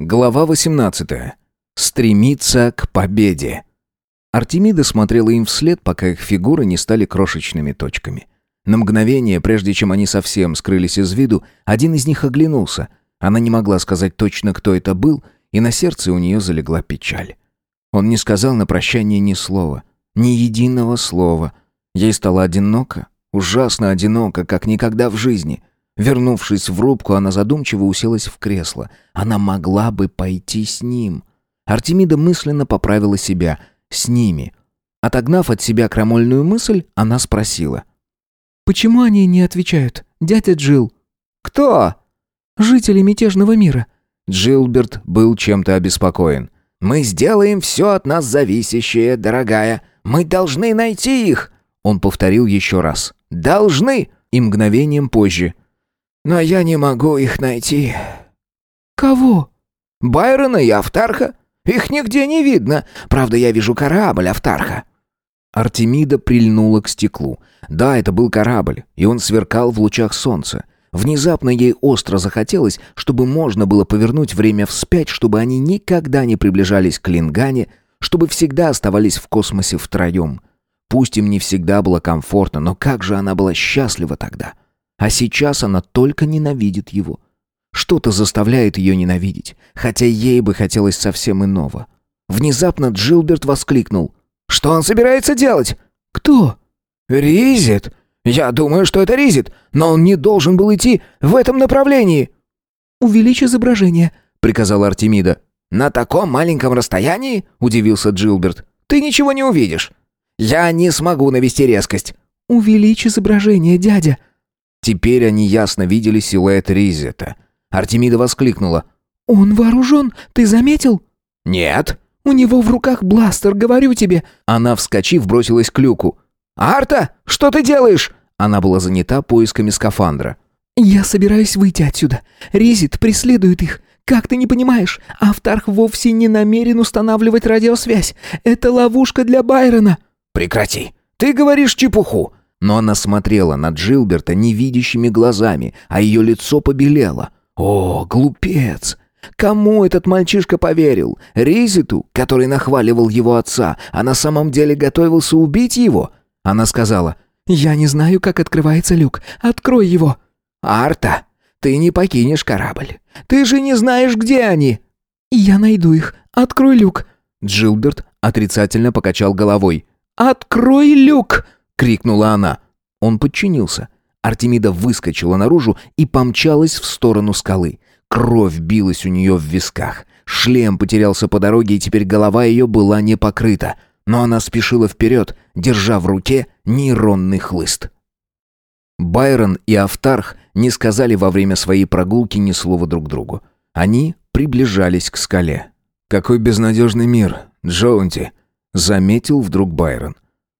Глава 18. Стремиться к победе. Артемида смотрела им вслед, пока их фигуры не стали крошечными точками. На мгновение, прежде чем они совсем скрылись из виду, один из них оглянулся. Она не могла сказать точно, кто это был, и на сердце у нее залегла печаль. Он не сказал на прощание ни слова, ни единого слова. Ей стало одиноко, ужасно одиноко, как никогда в жизни — Вернувшись в рубку, она задумчиво уселась в кресло. Она могла бы пойти с ним. Артемида мысленно поправила себя. С ними. Отогнав от себя крамольную мысль, она спросила. «Почему они не отвечают? Дядя Джил?» «Кто?» «Жители мятежного мира». Джилберт был чем-то обеспокоен. «Мы сделаем все от нас зависящее, дорогая. Мы должны найти их!» Он повторил еще раз. «Должны!» И мгновением позже. Но я не могу их найти». «Кого?» «Байрона и Автарха. Их нигде не видно. Правда, я вижу корабль Автарха». Артемида прильнула к стеклу. Да, это был корабль, и он сверкал в лучах солнца. Внезапно ей остро захотелось, чтобы можно было повернуть время вспять, чтобы они никогда не приближались к Лингане, чтобы всегда оставались в космосе втроем. Пусть им не всегда было комфортно, но как же она была счастлива тогда. А сейчас она только ненавидит его. Что-то заставляет ее ненавидеть, хотя ей бы хотелось совсем иного. Внезапно Джилберт воскликнул. «Что он собирается делать?» «Кто?» «Ризит. Я думаю, что это Ризит, но он не должен был идти в этом направлении». «Увеличь изображение», — приказал Артемида. «На таком маленьком расстоянии?» — удивился Джилберт. «Ты ничего не увидишь. Я не смогу навести резкость». «Увеличь изображение, дядя», Теперь они ясно видели силуэт Ризета. Артемида воскликнула. «Он вооружен, ты заметил?» «Нет». «У него в руках бластер, говорю тебе». Она, вскочив, бросилась к люку. «Арта, что ты делаешь?» Она была занята поисками скафандра. «Я собираюсь выйти отсюда. Резит преследует их. Как ты не понимаешь, Автарх вовсе не намерен устанавливать радиосвязь. Это ловушка для Байрона». «Прекрати. Ты говоришь чепуху. Но она смотрела на Джилберта невидящими глазами, а ее лицо побелело. «О, глупец!» Кому этот мальчишка поверил? Ризиту, который нахваливал его отца, а на самом деле готовился убить его? Она сказала, «Я не знаю, как открывается люк. Открой его». «Арта, ты не покинешь корабль. Ты же не знаешь, где они». «Я найду их. Открой люк». Джилберт отрицательно покачал головой. «Открой люк!» — крикнула она. Он подчинился. Артемида выскочила наружу и помчалась в сторону скалы. Кровь билась у нее в висках. Шлем потерялся по дороге, и теперь голова ее была не покрыта. Но она спешила вперед, держа в руке нейронный хлыст. Байрон и Автарх не сказали во время своей прогулки ни слова друг другу. Они приближались к скале. «Какой безнадежный мир, Джоунти!» — заметил вдруг Байрон.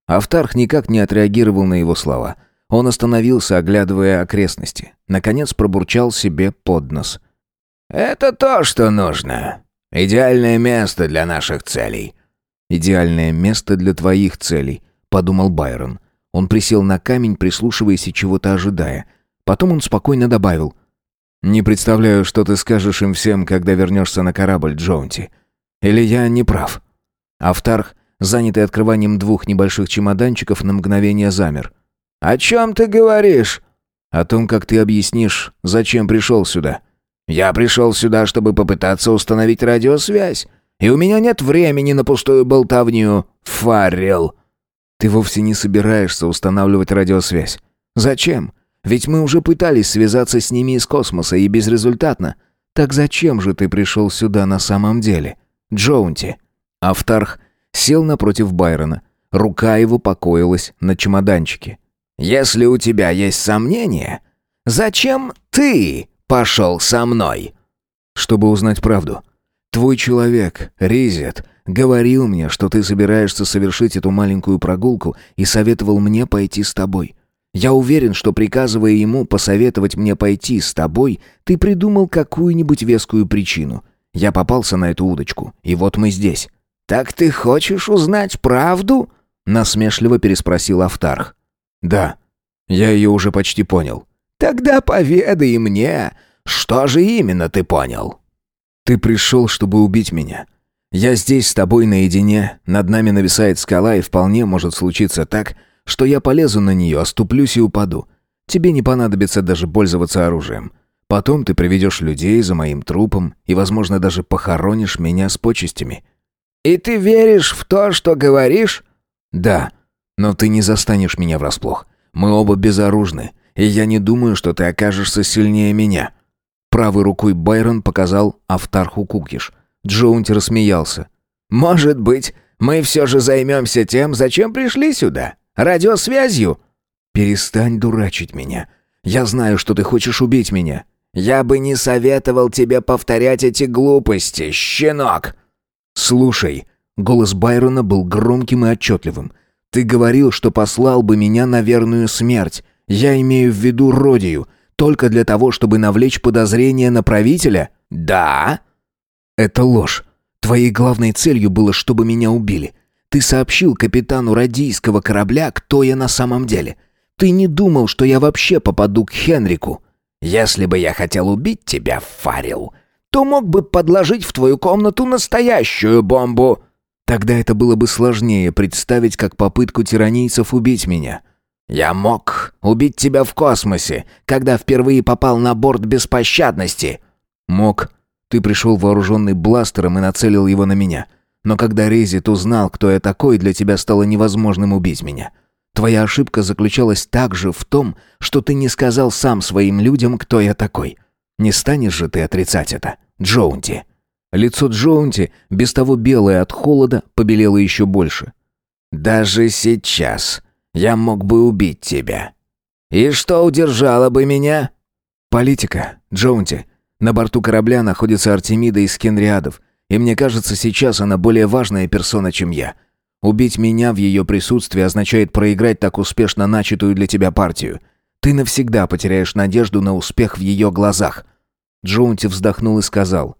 Автарх никак не отреагировал на его слова. Он остановился, оглядывая окрестности. Наконец пробурчал себе под нос. «Это то, что нужно. Идеальное место для наших целей». «Идеальное место для твоих целей», — подумал Байрон. Он присел на камень, прислушиваясь и чего-то ожидая. Потом он спокойно добавил. «Не представляю, что ты скажешь им всем, когда вернешься на корабль, Джонти. Или я не прав?» Автарх занятый открыванием двух небольших чемоданчиков, на мгновение замер. «О чем ты говоришь?» «О том, как ты объяснишь, зачем пришел сюда». «Я пришел сюда, чтобы попытаться установить радиосвязь, и у меня нет времени на пустую болтовню, Фаррел». «Ты вовсе не собираешься устанавливать радиосвязь. Зачем? Ведь мы уже пытались связаться с ними из космоса и безрезультатно. Так зачем же ты пришел сюда на самом деле, Джоунти?» Автарх сел напротив Байрона. Рука его покоилась на чемоданчике. «Если у тебя есть сомнения, зачем ты пошел со мной?» «Чтобы узнать правду. Твой человек, Ризет, говорил мне, что ты собираешься совершить эту маленькую прогулку и советовал мне пойти с тобой. Я уверен, что приказывая ему посоветовать мне пойти с тобой, ты придумал какую-нибудь вескую причину. Я попался на эту удочку, и вот мы здесь. «Так ты хочешь узнать правду?» — насмешливо переспросил Автарх. «Да, я ее уже почти понял». «Тогда поведай мне, что же именно ты понял?» Ты пришел, чтобы убить меня. Я здесь с тобой наедине, над нами нависает скала, и вполне может случиться так, что я полезу на нее, оступлюсь и упаду. Тебе не понадобится даже пользоваться оружием. Потом ты приведешь людей за моим трупом и, возможно, даже похоронишь меня с почестями». «И ты веришь в то, что говоришь?» «Да, но ты не застанешь меня врасплох. Мы оба безоружны, и я не думаю, что ты окажешься сильнее меня». Правой рукой Байрон показал Автарху Кукиш. Джоунти рассмеялся. «Может быть, мы все же займемся тем, зачем пришли сюда? Радиосвязью?» «Перестань дурачить меня. Я знаю, что ты хочешь убить меня. «Я бы не советовал тебе повторять эти глупости, щенок!» «Слушай», — голос Байрона был громким и отчетливым, «ты говорил, что послал бы меня на верную смерть. Я имею в виду Родию, только для того, чтобы навлечь подозрения на правителя?» «Да». «Это ложь. Твоей главной целью было, чтобы меня убили. Ты сообщил капитану радийского корабля, кто я на самом деле. Ты не думал, что я вообще попаду к Хенрику. Если бы я хотел убить тебя, Фарил, то мог бы подложить в твою комнату настоящую бомбу. Тогда это было бы сложнее представить как попытку тиранийцев убить меня. Я мог убить тебя в космосе, когда впервые попал на борт беспощадности. Мог. Ты пришел вооруженный бластером и нацелил его на меня. Но когда Резит узнал, кто я такой, для тебя стало невозможным убить меня. Твоя ошибка заключалась также в том, что ты не сказал сам своим людям, кто я такой. Не станешь же ты отрицать это, Джоунти?» Лицо Джоунти, без того белое от холода, побелело еще больше. «Даже сейчас я мог бы убить тебя. И что удержало бы меня?» «Политика, Джоунти. На борту корабля находится Артемида из Кенриадов, и мне кажется, сейчас она более важная персона, чем я. Убить меня в ее присутствии означает проиграть так успешно начатую для тебя партию. Ты навсегда потеряешь надежду на успех в ее глазах». Джоунти вздохнул и сказал.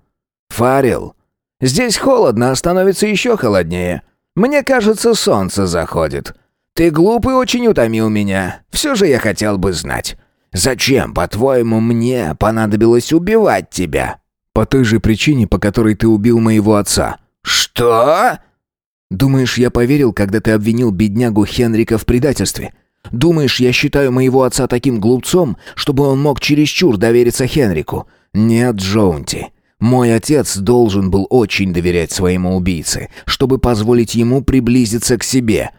«Фарил, здесь холодно, а становится еще холоднее. Мне кажется, солнце заходит. Ты глупый очень утомил меня. Все же я хотел бы знать. Зачем, по-твоему, мне понадобилось убивать тебя?» «По той же причине, по которой ты убил моего отца». «Что?» Думаешь, я поверил, когда ты обвинил беднягу Хенрика в предательстве? Думаешь, я считаю моего отца таким глупцом, чтобы он мог чересчур довериться Хенрику? Нет, Джоунти. Мой отец должен был очень доверять своему убийце, чтобы позволить ему приблизиться к себе.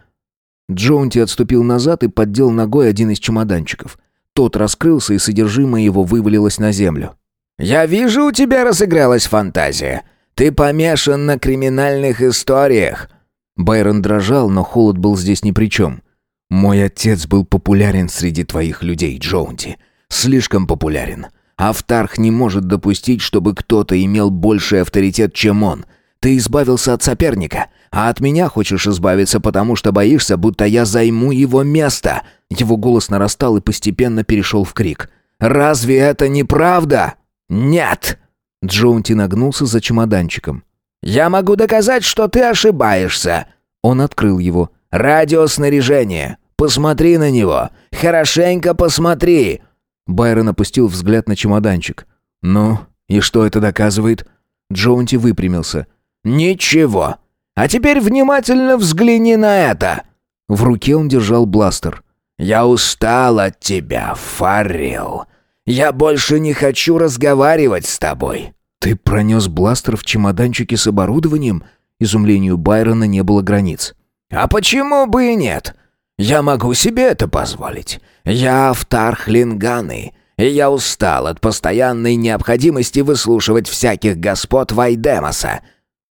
Джоунти отступил назад и поддел ногой один из чемоданчиков. Тот раскрылся, и содержимое его вывалилось на землю. «Я вижу, у тебя разыгралась фантазия. Ты помешан на криминальных историях. Байрон дрожал, но холод был здесь ни при чем. «Мой отец был популярен среди твоих людей, Джоунти. Слишком популярен. Автарх не может допустить, чтобы кто-то имел больший авторитет, чем он. Ты избавился от соперника, а от меня хочешь избавиться, потому что боишься, будто я займу его место». Его голос нарастал и постепенно перешел в крик. «Разве это не правда?» «Нет!» Джоунти нагнулся за чемоданчиком. «Я могу доказать, что ты ошибаешься!» Он открыл его. «Радиоснаряжение! Посмотри на него! Хорошенько посмотри!» Байрон опустил взгляд на чемоданчик. «Ну, и что это доказывает?» Джоунти выпрямился. «Ничего. А теперь внимательно взгляни на это!» В руке он держал бластер. «Я устал от тебя, Фаррил. Я больше не хочу разговаривать с тобой. «Ты пронес бластер в чемоданчике с оборудованием?» Изумлению Байрона не было границ. «А почему бы и нет? Я могу себе это позволить. Я Автарх Линганы, и я устал от постоянной необходимости выслушивать всяких господ Вайдемоса».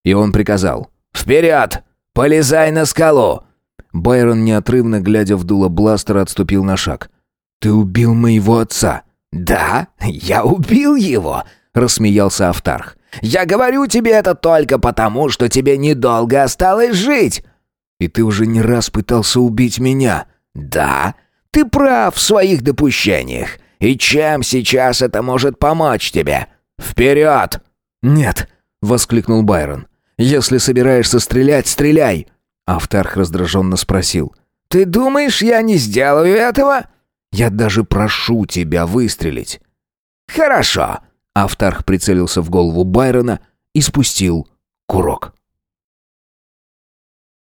И он приказал. «Вперед! Полезай на скалу!» Байрон, неотрывно глядя в дуло бластера, отступил на шаг. «Ты убил моего отца!» «Да, я убил его!» рассмеялся Автарх. «Я говорю тебе это только потому, что тебе недолго осталось жить!» «И ты уже не раз пытался убить меня!» «Да, ты прав в своих допущениях. И чем сейчас это может помочь тебе? Вперед!» «Нет!» — воскликнул Байрон. «Если собираешься стрелять, стреляй!» Автарх раздраженно спросил. «Ты думаешь, я не сделаю этого?» «Я даже прошу тебя выстрелить!» «Хорошо. Автарх прицелился в голову Байрона и спустил курок.